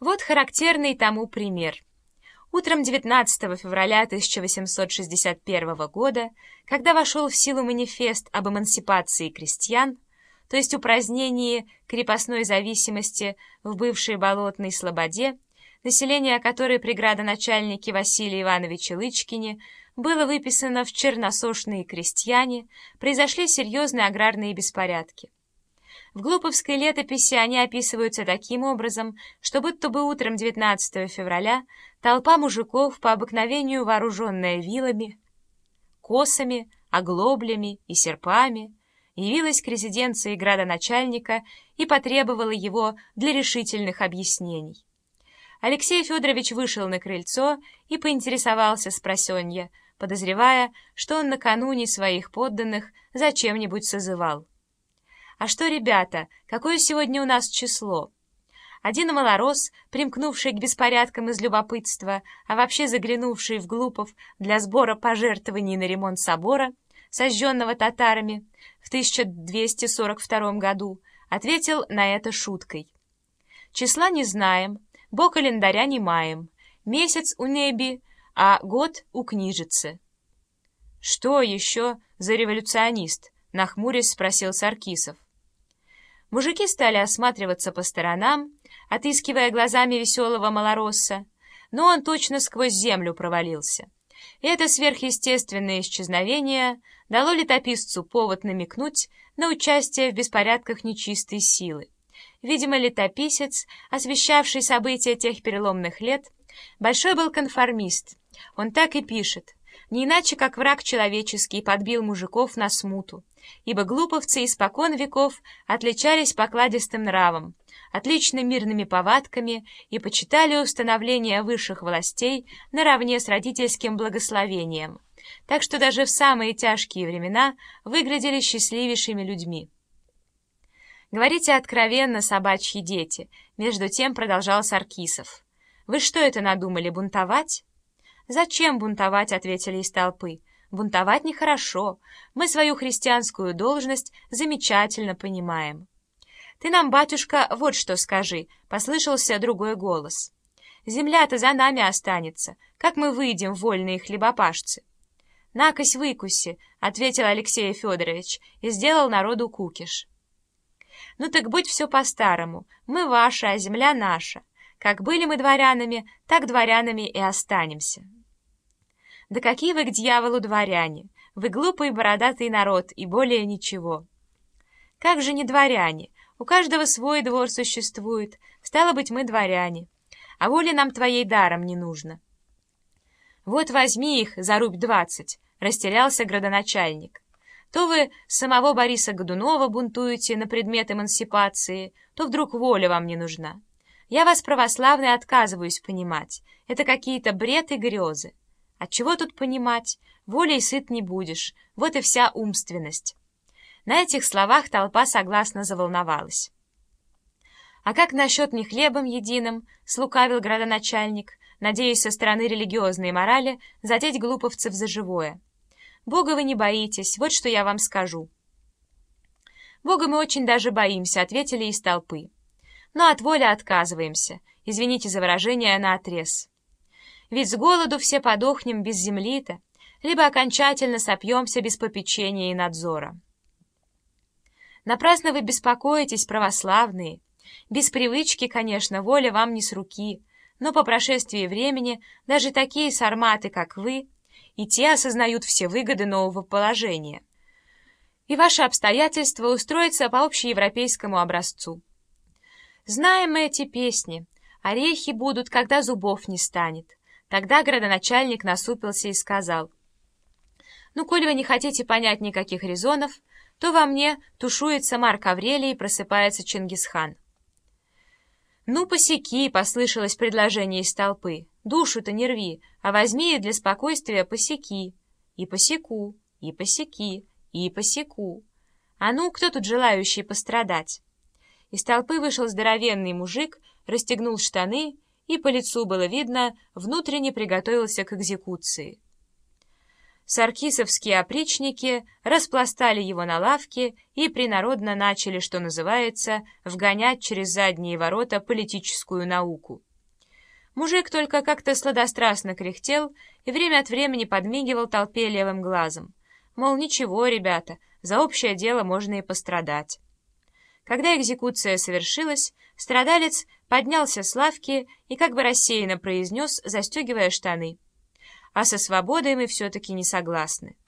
Вот характерный тому пример. Утром 19 февраля 1861 года, когда вошел в силу манифест об эмансипации крестьян, то есть упразднении крепостной зависимости в бывшей болотной слободе, население которой при градоначальнике Василия Ивановича Лычкине было выписано в черносошные крестьяне, произошли серьезные аграрные беспорядки. В глуповской летописи они описываются таким образом, что будто бы утром 19 февраля толпа мужиков, по обыкновению вооруженная вилами, косами, оглоблями и серпами, явилась к резиденции градоначальника и потребовала его для решительных объяснений. Алексей Федорович вышел на крыльцо и поинтересовался с просонья, подозревая, что он накануне своих подданных зачем-нибудь созывал. «А что, ребята, какое сегодня у нас число?» Один малорос, примкнувший к беспорядкам из любопытства, а вообще заглянувший в Глупов для сбора пожертвований на ремонт собора, сожженного татарами в 1242 году, ответил на это шуткой. «Числа не знаем, бо календаря не маем, месяц у неби, а год у книжицы». «Что еще за революционист?» — нахмурясь спросил Саркисов. Мужики стали осматриваться по сторонам, отыскивая глазами веселого малоросса, но он точно сквозь землю провалился. это сверхъестественное исчезновение дало летописцу повод намекнуть на участие в беспорядках нечистой силы. Видимо, летописец, освещавший события тех переломных лет, большой был конформист. Он так и пишет не иначе как враг человеческий подбил мужиков на смуту, ибо глуповцы испокон веков отличались покладистым нравом, отлично мирными повадками и почитали установление высших властей наравне с родительским благословением, так что даже в самые тяжкие времена выглядели счастливейшими людьми. «Говорите откровенно, собачьи дети», — между тем продолжал Саркисов. «Вы что это надумали, бунтовать?» «Зачем бунтовать?» — ответили из толпы. «Бунтовать нехорошо. Мы свою христианскую должность замечательно понимаем». «Ты нам, батюшка, вот что скажи», — послышался другой голос. «Земля-то за нами останется. Как мы выйдем, вольные хлебопашцы?» «Накось выкуси», — ответил Алексей Федорович и сделал народу кукиш. «Ну так будь все по-старому. Мы ваша, а земля наша. Как были мы дворянами, так дворянами и останемся». Да какие вы к дьяволу дворяне! Вы глупый бородатый народ, и более ничего. Как же не дворяне? У каждого свой двор существует. Стало быть, мы дворяне. А воли нам твоей даром не нужно. Вот возьми их за рубь двадцать, растерялся градоначальник. То вы самого Бориса Годунова бунтуете на предмет эмансипации, то вдруг воля вам не нужна. Я вас, православный, отказываюсь понимать. Это какие-то бред и грезы. Отчего тут понимать? Волей сыт не будешь. Вот и вся умственность. На этих словах толпа согласно заволновалась. «А как насчет не хлебом единым?» — слукавил градоначальник, надеясь со стороны религиозной морали задеть глуповцев за живое. «Бога вы не боитесь, вот что я вам скажу». «Бога мы очень даже боимся», — ответили из толпы. «Но от воли отказываемся. Извините за выражение на отрез. Ведь с голоду все подохнем без земли-то, либо окончательно сопьемся без попечения и надзора. Напрасно вы беспокоитесь, православные. Без привычки, конечно, воля вам не с руки, но по прошествии времени даже такие сарматы, как вы, и те осознают все выгоды нового положения. И ваши обстоятельства устроятся по общеевропейскому образцу. Знаем мы эти песни. Орехи будут, когда зубов не станет. Тогда градоначальник насупился и сказал, «Ну, коли вы не хотите понять никаких резонов, то во мне тушуется Марк Аврелий и просыпается Чингисхан». «Ну, посеки!» — послышалось предложение из толпы. «Душу-то не рви, а возьми для спокойствия посеки. И посеку, и посеки, и посеку. А ну, кто тут желающий пострадать?» Из толпы вышел здоровенный мужик, расстегнул штаны и по лицу было видно, внутренне приготовился к экзекуции. Саркисовские опричники распластали его на лавке и принародно начали, что называется, вгонять через задние ворота политическую науку. Мужик только как-то сладострастно кряхтел и время от времени подмигивал толпе левым глазом. Мол, ничего, ребята, за общее дело можно и пострадать. Когда экзекуция совершилась, страдалец поднялся с лавки и как бы рассеянно произнес, застегивая штаны. «А со свободой мы все-таки не согласны».